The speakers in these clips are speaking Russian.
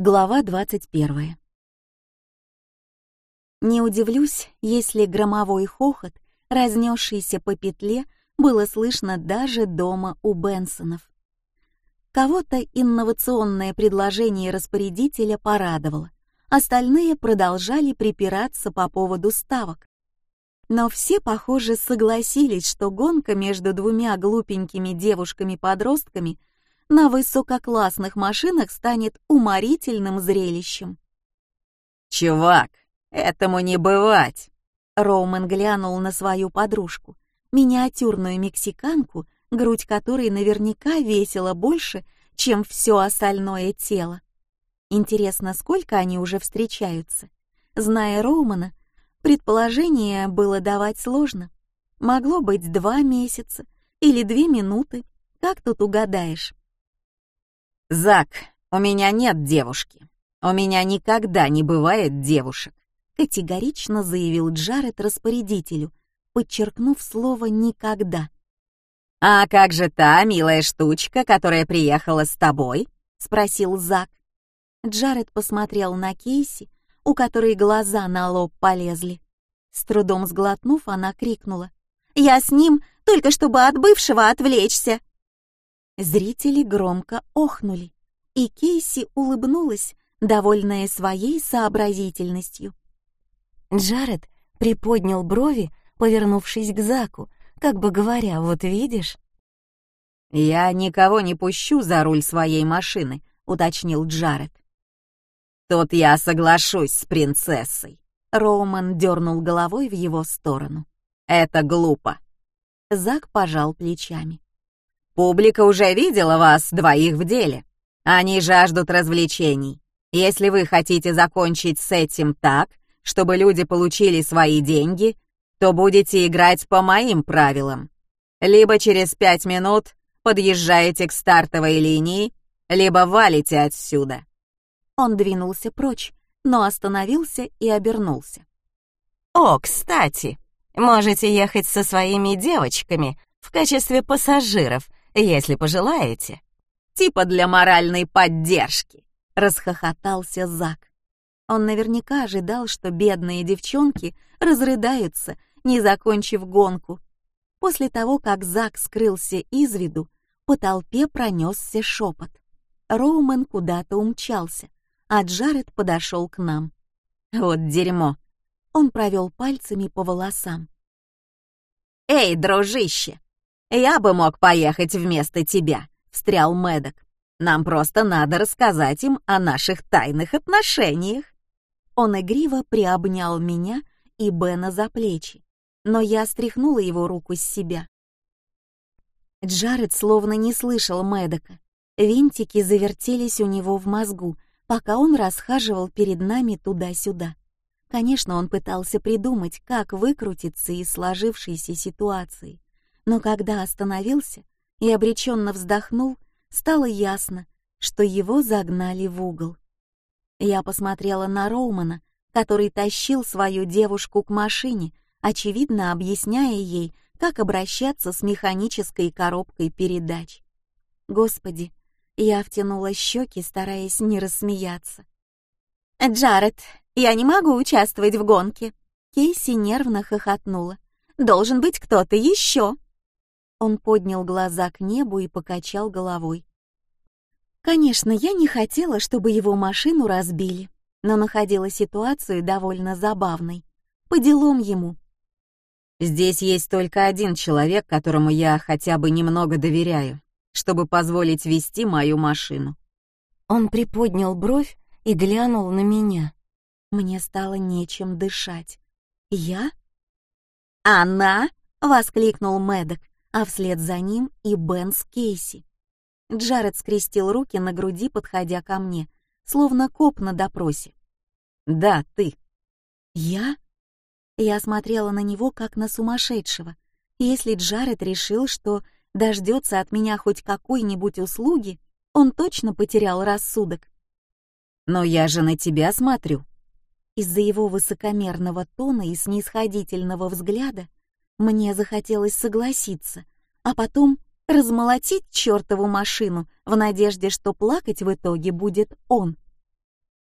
Глава 21. Не удивлюсь, если громовой хохот, разнесшийся по петле, было слышно даже дома у Бенсонов. Кого-то инновационное предложение распорядителя порадовало, остальные продолжали припираться по поводу ставок. Но все, похоже, согласились, что гонка между двумя глупенькими девушками-подростками на высококлассных машинах станет уморительным зрелищем. «Чувак, этому не бывать!» Роуман глянул на свою подружку, миниатюрную мексиканку, грудь которой наверняка весила больше, чем все остальное тело. Интересно, сколько они уже встречаются? Зная Роумана, предположение было давать сложно. Могло быть два месяца или две минуты, как тут угадаешь. «Зак, у меня нет девушки. У меня никогда не бывает девушек», — категорично заявил Джаред распорядителю, подчеркнув слово «никогда». «А как же та милая штучка, которая приехала с тобой?» — спросил Зак. Джаред посмотрел на Кейси, у которой глаза на лоб полезли. С трудом сглотнув, она крикнула. «Я с ним, только чтобы от бывшего отвлечься!» Зрители громко охнули, и Кейси улыбнулась, довольная своей сообразительностью. Джаред приподнял брови, повернувшись к Заку, как бы говоря, вот видишь? «Я никого не пущу за руль своей машины», — уточнил Джаред. «Тут я соглашусь с принцессой», — Роуман дернул головой в его сторону. «Это глупо». Зак пожал плечами. Публика уже видела вас двоих в деле. Они жаждут развлечений. Если вы хотите закончить с этим так, чтобы люди получили свои деньги, то будете играть по моим правилам. Либо через пять минут подъезжаете к стартовой линии, либо валите отсюда». Он двинулся прочь, но остановился и обернулся. «О, кстати, можете ехать со своими девочками в качестве пассажиров если пожелаете. Типа для моральной поддержки, расхохотался Зак. Он наверняка ожидал, что бедные девчонки разрыдаются, не закончив гонку. После того, как Зак скрылся из виду, по толпе пронесся шепот. Роумен куда-то умчался, а Джаред подошел к нам. Вот дерьмо. Он провел пальцами по волосам. «Эй, дружище, «Я бы мог поехать вместо тебя», — встрял Мэддок. «Нам просто надо рассказать им о наших тайных отношениях». Он игриво приобнял меня и Бена за плечи, но я стряхнула его руку с себя. Джаред словно не слышал Мэддока. Винтики завертелись у него в мозгу, пока он расхаживал перед нами туда-сюда. Конечно, он пытался придумать, как выкрутиться из сложившейся ситуации но когда остановился и обреченно вздохнул, стало ясно, что его загнали в угол. Я посмотрела на Роумана, который тащил свою девушку к машине, очевидно объясняя ей, как обращаться с механической коробкой передач. Господи, я втянула щеки, стараясь не рассмеяться. «Джаред, я не могу участвовать в гонке!» Кейси нервно хохотнула. «Должен быть кто-то еще!» Он поднял глаза к небу и покачал головой. Конечно, я не хотела, чтобы его машину разбили, но находила ситуацию довольно забавной. По делам ему. Здесь есть только один человек, которому я хотя бы немного доверяю, чтобы позволить вести мою машину. Он приподнял бровь и глянул на меня. Мне стало нечем дышать. Я? Она? воскликнул Мэддок а вслед за ним и Бен с Кейси. Джаред скрестил руки на груди, подходя ко мне, словно коп на допросе. «Да, ты». «Я?» Я смотрела на него, как на сумасшедшего. Если Джаред решил, что дождется от меня хоть какой-нибудь услуги, он точно потерял рассудок. «Но я же на тебя смотрю». Из-за его высокомерного тона и снисходительного взгляда мне захотелось согласиться, а потом размолотить чертову машину в надежде, что плакать в итоге будет он.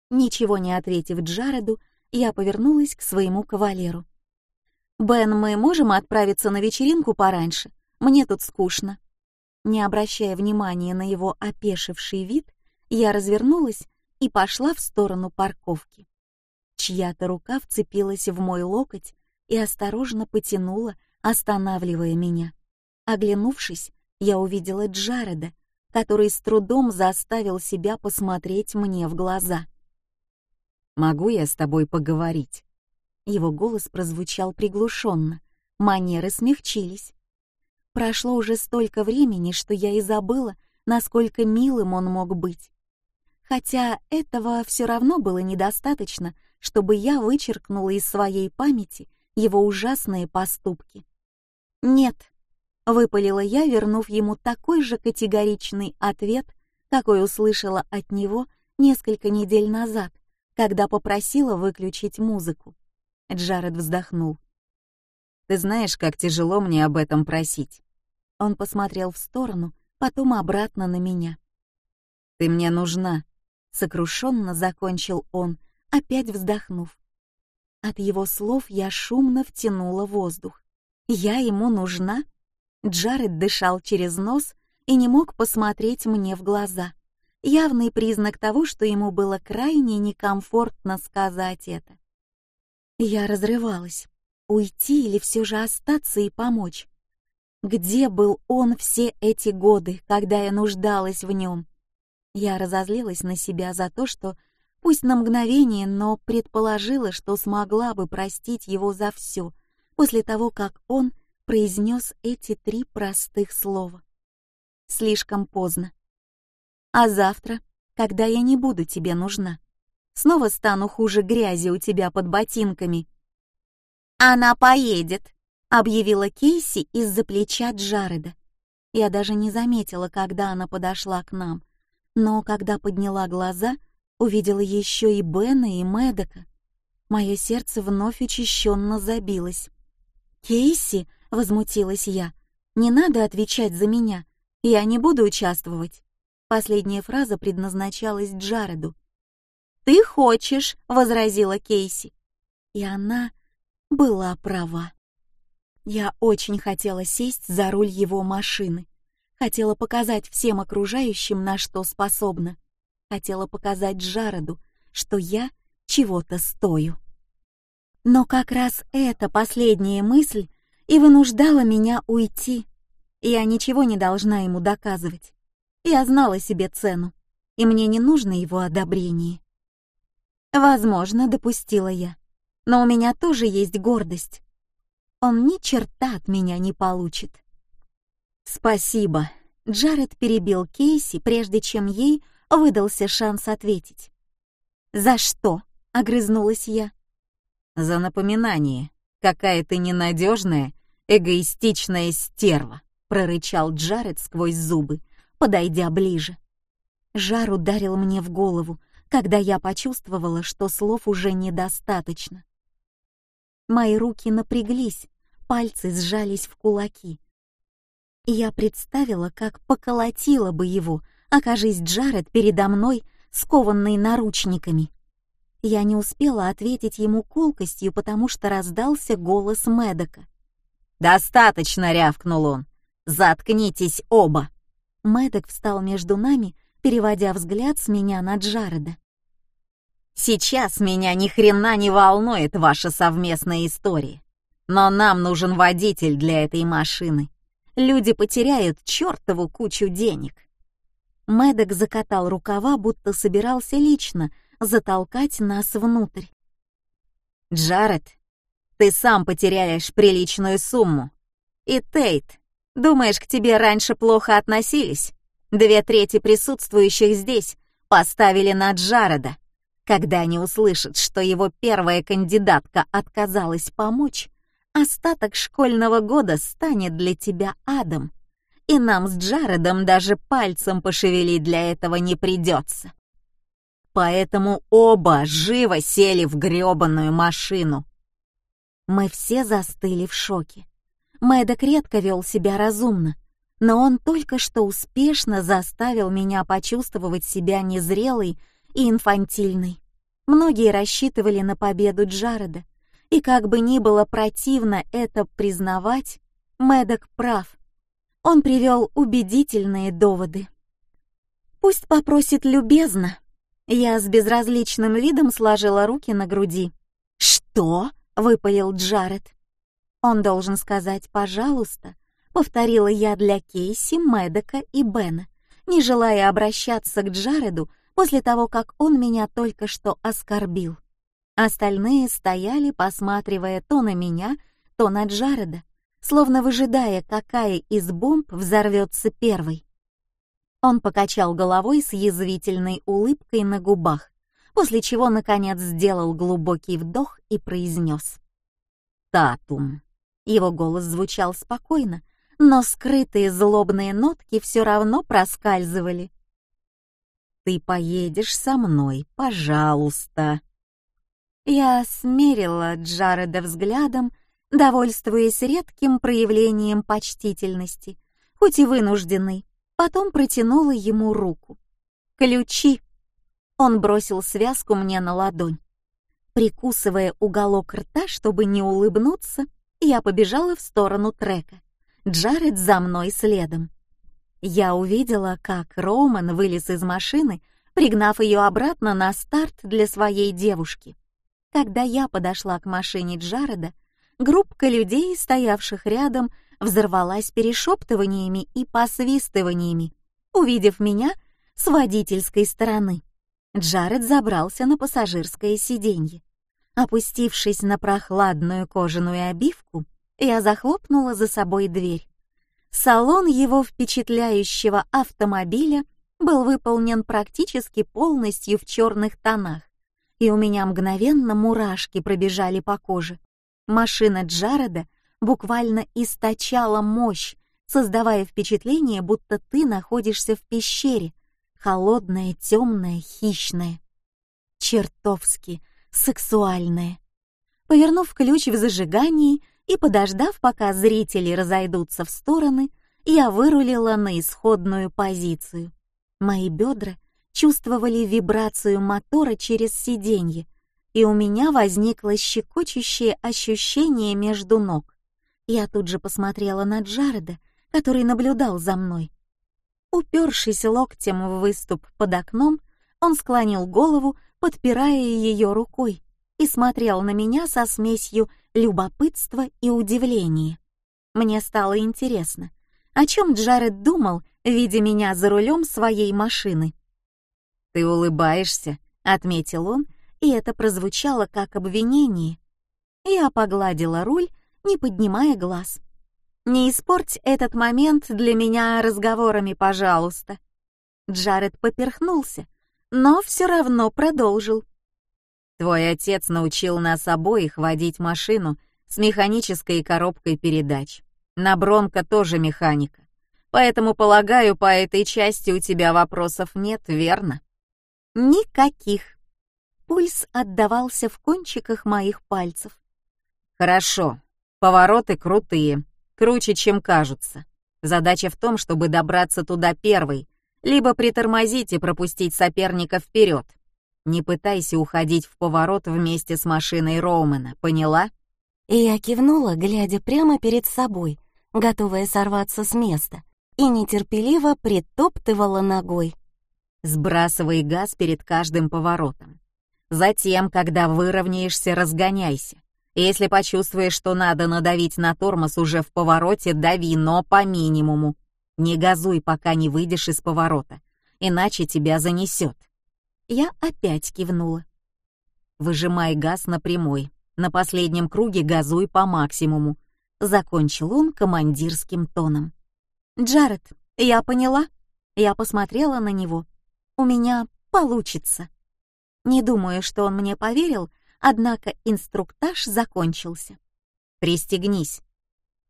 Ничего не ответив Джареду, я повернулась к своему кавалеру. «Бен, мы можем отправиться на вечеринку пораньше? Мне тут скучно». Не обращая внимания на его опешивший вид, я развернулась и пошла в сторону парковки. Чья-то рука вцепилась в мой локоть и осторожно потянула, останавливая меня. Оглянувшись, я увидела Джареда, который с трудом заставил себя посмотреть мне в глаза. «Могу я с тобой поговорить?» Его голос прозвучал приглушенно, манеры смягчились. Прошло уже столько времени, что я и забыла, насколько милым он мог быть. Хотя этого все равно было недостаточно, чтобы я вычеркнула из своей памяти его ужасные поступки. «Нет», — выпалила я, вернув ему такой же категоричный ответ, какой услышала от него несколько недель назад, когда попросила выключить музыку. Джаред вздохнул. «Ты знаешь, как тяжело мне об этом просить». Он посмотрел в сторону, потом обратно на меня. «Ты мне нужна», — сокрушенно закончил он, опять вздохнув. От его слов я шумно втянула воздух. Я ему нужна? Джаред дышал через нос и не мог посмотреть мне в глаза. Явный признак того, что ему было крайне некомфортно сказать это. Я разрывалась. Уйти или все же остаться и помочь? Где был он все эти годы, когда я нуждалась в нем? Я разозлилась на себя за то, что пусть на мгновение, но предположила, что смогла бы простить его за все после того, как он произнес эти три простых слова. Слишком поздно. А завтра, когда я не буду тебе нужна, снова стану хуже грязи у тебя под ботинками. Она поедет, объявила Кейси из-за плеча Джареда. Я даже не заметила, когда она подошла к нам, но когда подняла глаза, увидела еще и Бена и Медока. Мое сердце вновь учащенно забилось. «Кейси!» — возмутилась я. «Не надо отвечать за меня. Я не буду участвовать». Последняя фраза предназначалась Джареду. «Ты хочешь!» — возразила Кейси. И она была права. Я очень хотела сесть за руль его машины. Хотела показать всем окружающим, на что способна хотела показать Джареду, что я чего-то стою. Но как раз эта последняя мысль и вынуждала меня уйти. Я ничего не должна ему доказывать. Я знала себе цену, и мне не нужно его одобрение. Возможно, допустила я, но у меня тоже есть гордость. Он ни черта от меня не получит. Спасибо. Джаред перебил Кейси, прежде чем ей выдался шанс ответить. «За что?» — огрызнулась я. «За напоминание. Какая ты ненадежная, эгоистичная стерва», — прорычал Джаред сквозь зубы, подойдя ближе. Жар ударил мне в голову, когда я почувствовала, что слов уже недостаточно. Мои руки напряглись, пальцы сжались в кулаки. Я представила, как поколотила бы его, окажись Джаред передо мной, скованный наручниками. Я не успела ответить ему колкостью, потому что раздался голос Медока. «Достаточно!» — рявкнул он. «Заткнитесь оба!» Медок встал между нами, переводя взгляд с меня на Джареда. «Сейчас меня ни хрена не волнует ваша совместная история. Но нам нужен водитель для этой машины. Люди потеряют чертову кучу денег. Мэддок закатал рукава, будто собирался лично затолкать нас внутрь. «Джаред, ты сам потеряешь приличную сумму. И Тейт, думаешь, к тебе раньше плохо относились? Две трети присутствующих здесь поставили на Джареда. Когда они услышат, что его первая кандидатка отказалась помочь, остаток школьного года станет для тебя адом и нам с Джаредом даже пальцем пошевелить для этого не придется. Поэтому оба живо сели в грёбаную машину. Мы все застыли в шоке. Мэддок редко вел себя разумно, но он только что успешно заставил меня почувствовать себя незрелой и инфантильной. Многие рассчитывали на победу Джареда, и как бы ни было противно это признавать, Мэддок прав. Он привел убедительные доводы. Пусть попросит любезно. Я с безразличным видом сложила руки на груди. «Что?» — выпалил Джаред. «Он должен сказать «пожалуйста», — повторила я для Кейси, Мэддока и Бена, не желая обращаться к Джареду после того, как он меня только что оскорбил. Остальные стояли, посматривая то на меня, то на Джареда, словно выжидая, какая из бомб взорвется первой. Он покачал головой с язвительной улыбкой на губах, после чего, наконец, сделал глубокий вдох и произнес. «Татум». Его голос звучал спокойно, но скрытые злобные нотки все равно проскальзывали. «Ты поедешь со мной, пожалуйста». Я смерила Джареда взглядом, довольствуясь редким проявлением почтительности, хоть и вынужденной, потом протянула ему руку. «Ключи!» Он бросил связку мне на ладонь. Прикусывая уголок рта, чтобы не улыбнуться, я побежала в сторону трека. Джаред за мной следом. Я увидела, как Роман вылез из машины, пригнав ее обратно на старт для своей девушки. Когда я подошла к машине Джареда, группка людей, стоявших рядом, взорвалась перешептываниями и посвистываниями, увидев меня с водительской стороны. Джаред забрался на пассажирское сиденье. Опустившись на прохладную кожаную обивку, я захлопнула за собой дверь. Салон его впечатляющего автомобиля был выполнен практически полностью в черных тонах, и у меня мгновенно мурашки пробежали по коже. Машина Джареда буквально источала мощь, создавая впечатление, будто ты находишься в пещере, холодная, темная, хищная. Чертовски сексуальная. Повернув ключ в зажигании и подождав, пока зрители разойдутся в стороны, я вырулила на исходную позицию. Мои бедра чувствовали вибрацию мотора через сиденье, и у меня возникло щекочущее ощущение между ног. Я тут же посмотрела на Джареда, который наблюдал за мной. Упершись локтем в выступ под окном, он склонил голову, подпирая ее рукой, и смотрел на меня со смесью любопытства и удивления. Мне стало интересно, о чем Джаред думал, видя меня за рулем своей машины. «Ты улыбаешься», — отметил он, и это прозвучало как обвинение. Я погладила руль не поднимая глаз. «Не испорть этот момент для меня разговорами, пожалуйста». Джаред поперхнулся, но все равно продолжил. «Твой отец научил нас обоих водить машину с механической коробкой передач. На Бронко тоже механика. Поэтому, полагаю, по этой части у тебя вопросов нет, верно?» «Никаких». Пульс отдавался в кончиках моих пальцев. «Хорошо, Повороты крутые, круче, чем кажутся. Задача в том, чтобы добраться туда первой, либо притормозить и пропустить соперника вперед. Не пытайся уходить в поворот вместе с машиной Роумена, поняла? И я кивнула, глядя прямо перед собой, готовая сорваться с места, и нетерпеливо притоптывала ногой. Сбрасывай газ перед каждым поворотом. Затем, когда выровняешься, разгоняйся. Если почувствуешь, что надо надавить на тормоз уже в повороте, дави, но по минимуму. Не газуй, пока не выйдешь из поворота, иначе тебя занесет. Я опять кивнула. Выжимай газ на прямой. На последнем круге газуй по максимуму. Закончил он командирским тоном. Джаред, я поняла. Я посмотрела на него. У меня получится. Не думаю, что он мне поверил, однако инструктаж закончился. «Пристегнись».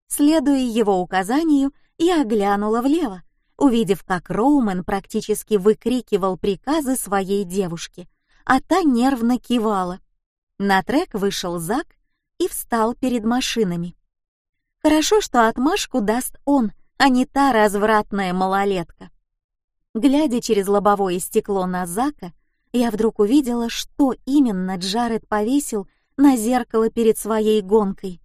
Следуя его указанию, я оглянула влево, увидев, как Роумен практически выкрикивал приказы своей девушке, а та нервно кивала. На трек вышел Зак и встал перед машинами. Хорошо, что отмашку даст он, а не та развратная малолетка. Глядя через лобовое стекло на Зака, я вдруг увидела, что именно Джаред повесил на зеркало перед своей гонкой.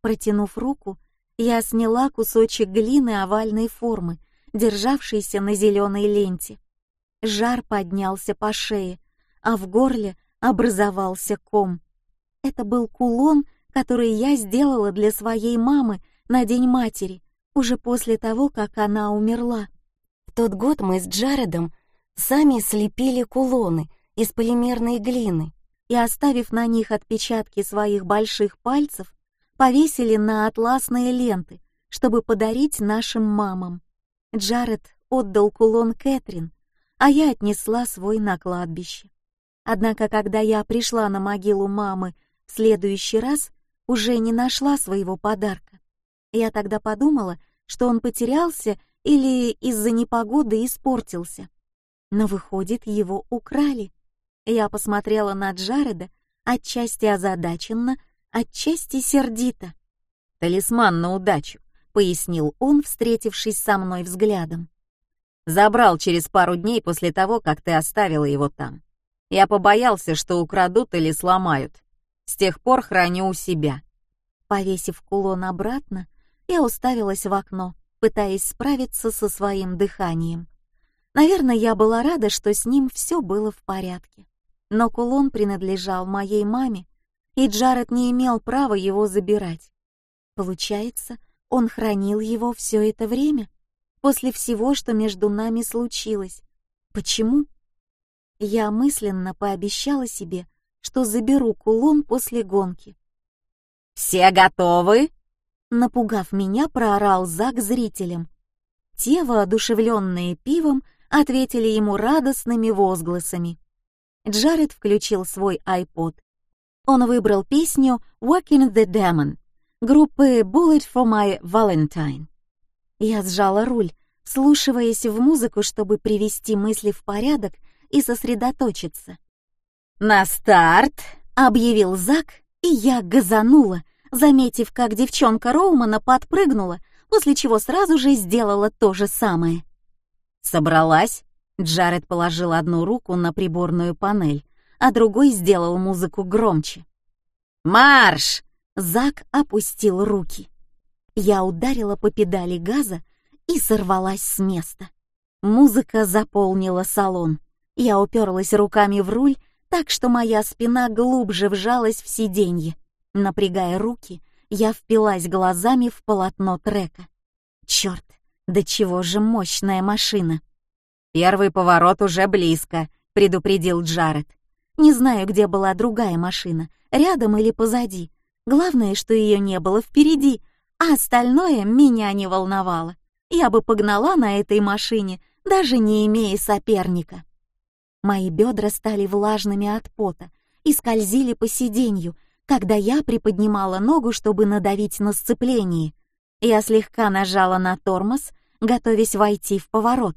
Протянув руку, я сняла кусочек глины овальной формы, державшийся на зеленой ленте. Жар поднялся по шее, а в горле образовался ком. Это был кулон, который я сделала для своей мамы на День матери, уже после того, как она умерла. В тот год мы с Джаредом сами слепили кулоны из полимерной глины и, оставив на них отпечатки своих больших пальцев, повесили на атласные ленты, чтобы подарить нашим мамам. Джаред отдал кулон Кэтрин, а я отнесла свой на кладбище. Однако, когда я пришла на могилу мамы в следующий раз, уже не нашла своего подарка. Я тогда подумала, что он потерялся или из-за непогоды испортился. Но выходит, его украли. Я посмотрела на Джареда, отчасти озадаченно, отчасти сердито. «Талисман на удачу», — пояснил он, встретившись со мной взглядом. «Забрал через пару дней после того, как ты оставила его там. Я побоялся, что украдут или сломают. С тех пор храню у себя». Повесив кулон обратно, я уставилась в окно, пытаясь справиться со своим дыханием. Наверное, я была рада, что с ним все было в порядке. Но кулон принадлежал моей маме, и Джаред не имел права его забирать. Получается, он хранил его все это время, после всего, что между нами случилось. Почему? Я мысленно пообещала себе, что заберу кулон после гонки. «Все готовы?» Напугав меня, проорал Зак зрителям. Те, воодушевленные пивом, ответили ему радостными возгласами. Джаред включил свой iPod. Он выбрал песню «Walking the Demon» группы Bullet for My Valentine. Я сжала руль, слушаясь в музыку, чтобы привести мысли в порядок и сосредоточиться. «На старт!» — объявил Зак, и я газанула, заметив, как девчонка Роумана подпрыгнула, после чего сразу же сделала то же самое. «Собралась?» Джаред положил одну руку на приборную панель, а другой сделал музыку громче. «Марш!» Зак опустил руки. Я ударила по педали газа и сорвалась с места. Музыка заполнила салон. Я уперлась руками в руль, так что моя спина глубже вжалась в сиденье. Напрягая руки, я впилась глазами в полотно трека. Черт, да чего же мощная машина! «Первый поворот уже близко», — предупредил Джаред. Не знаю, где была другая машина, рядом или позади. Главное, что ее не было впереди, а остальное меня не волновало. Я бы погнала на этой машине, даже не имея соперника. Мои бедра стали влажными от пота и скользили по сиденью, когда я приподнимала ногу, чтобы надавить на сцепление. Я слегка нажала на тормоз, готовясь войти в поворот.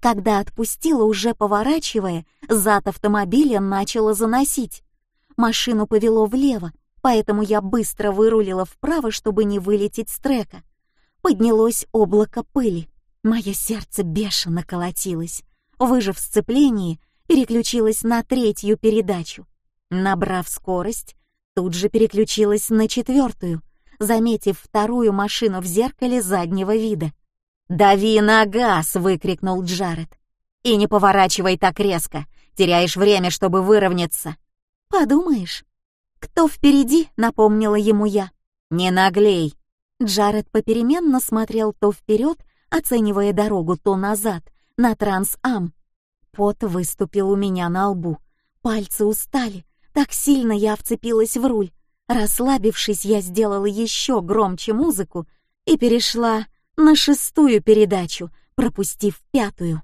Когда отпустила, уже поворачивая, зад автомобиля начала заносить. Машину повело влево, поэтому я быстро вырулила вправо, чтобы не вылететь с трека. Поднялось облако пыли. Мое сердце бешено колотилось. Выжав сцепление, переключилась на третью передачу. Набрав скорость, тут же переключилась на четвертую, заметив вторую машину в зеркале заднего вида. «Дави на газ!» — выкрикнул Джаред. «И не поворачивай так резко, теряешь время, чтобы выровняться». «Подумаешь, кто впереди?» — напомнила ему я. «Не наглей!» Джаред попеременно смотрел то вперед, оценивая дорогу, то назад, на Трансам. Пот выступил у меня на лбу. Пальцы устали, так сильно я вцепилась в руль. Расслабившись, я сделала еще громче музыку и перешла на шестую передачу, пропустив пятую.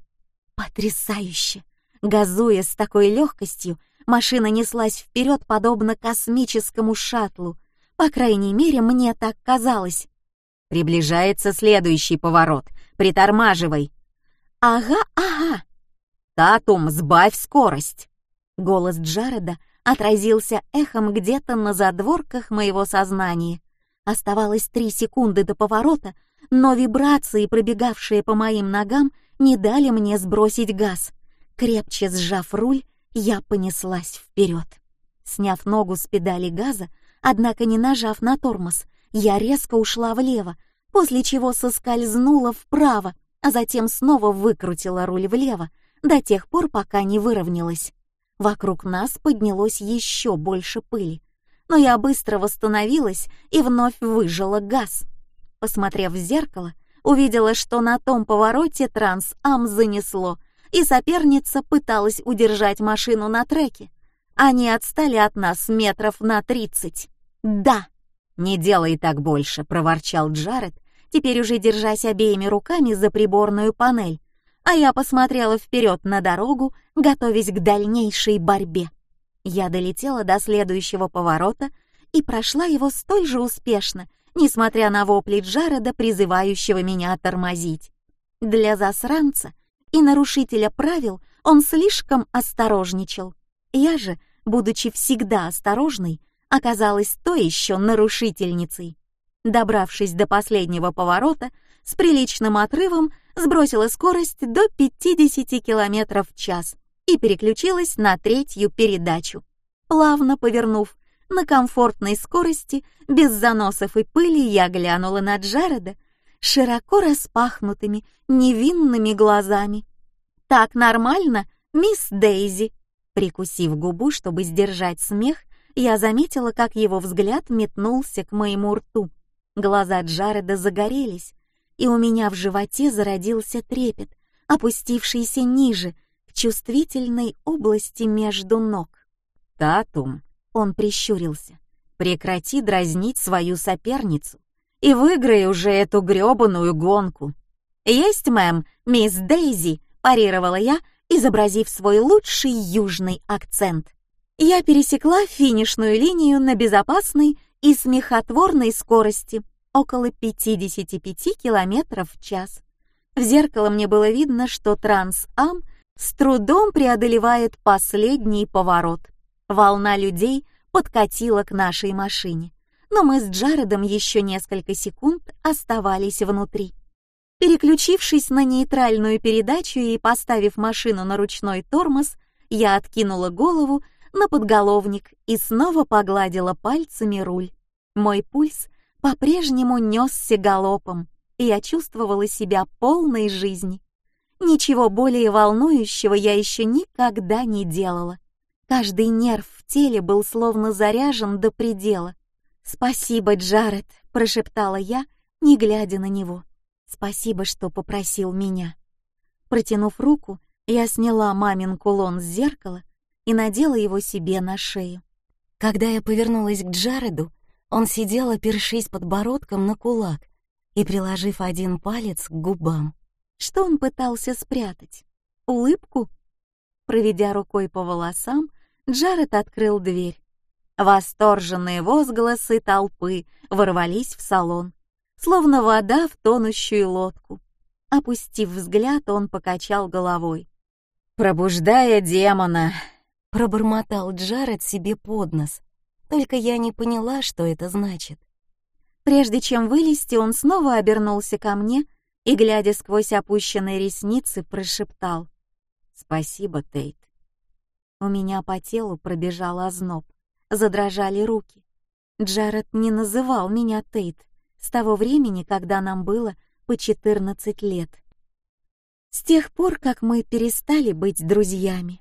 Потрясающе! Газуя с такой легкостью, машина неслась вперед, подобно космическому шаттлу. По крайней мере, мне так казалось. Приближается следующий поворот. Притормаживай. Ага, ага. Татум, сбавь скорость. Голос Джареда отразился эхом где-то на задворках моего сознания. Оставалось три секунды до поворота, но вибрации, пробегавшие по моим ногам, не дали мне сбросить газ. Крепче сжав руль, Я понеслась вперед. Сняв ногу с педали газа, однако не нажав на тормоз, я резко ушла влево, после чего соскользнула вправо, а затем снова выкрутила руль влево, до тех пор, пока не выровнялась. Вокруг нас поднялось еще больше пыли, но я быстро восстановилась и вновь выжила газ. Посмотрев в зеркало, увидела, что на том повороте Транс-Ам занесло, и соперница пыталась удержать машину на треке. Они отстали от нас метров на тридцать. «Да!» «Не делай так больше», — проворчал Джаред, теперь уже держась обеими руками за приборную панель, а я посмотрела вперед на дорогу, готовясь к дальнейшей борьбе. Я долетела до следующего поворота и прошла его столь же успешно, несмотря на вопли Джареда, призывающего меня тормозить. Для засранца и нарушителя правил он слишком осторожничал. Я же, будучи всегда осторожной, оказалась то еще нарушительницей. Добравшись до последнего поворота, с приличным отрывом сбросила скорость до 50 км в час и переключилась на третью передачу. Плавно повернув на комфортной скорости, без заносов и пыли, я глянула на Джареда широко распахнутыми, невинными глазами. «Так нормально, мисс Дейзи?» Прикусив губу, чтобы сдержать смех, я заметила, как его взгляд метнулся к моему рту. Глаза Джареда загорелись, и у меня в животе зародился трепет, опустившийся ниже, к чувствительной области между ног. «Татум», — он прищурился, — «прекрати дразнить свою соперницу и выиграй уже эту грёбаную гонку». «Есть, мэм, мисс Дейзи», — парировала я, изобразив свой лучший южный акцент. Я пересекла финишную линию на безопасной и смехотворной скорости около 55 км в час. В зеркало мне было видно, что Транс-Ам с трудом преодолевает последний поворот. Волна людей подкатила к нашей машине, но мы с Джаредом еще несколько секунд оставались внутри. Переключившись на нейтральную передачу и поставив машину на ручной тормоз, я откинула голову на подголовник и снова погладила пальцами руль. Мой пульс по-прежнему несся галопом, и я чувствовала себя полной жизни. Ничего более волнующего я еще никогда не делала. Каждый нерв в теле был словно заряжен до предела. «Спасибо, Джаред», — прошептала я, не глядя на него. «Спасибо, что попросил меня». Протянув руку, я сняла мамин кулон с зеркала и надела его себе на шею. Когда я повернулась к Джареду, он сидел, опершись подбородком на кулак и приложив один палец к губам. Что он пытался спрятать? Улыбку? Проведя рукой по волосам, Джаред открыл дверь. Восторженные возгласы толпы ворвались в салон, словно вода в тонущую лодку. Опустив взгляд, он покачал головой. «Пробуждая демона», — пробормотал Джаред себе под нос. Только я не поняла, что это значит. Прежде чем вылезти, он снова обернулся ко мне и, глядя сквозь опущенные ресницы, прошептал «Спасибо, Тейт». У меня по телу пробежал озноб, задрожали руки. Джаред не называл меня Тейт с того времени, когда нам было по 14 лет. С тех пор, как мы перестали быть друзьями.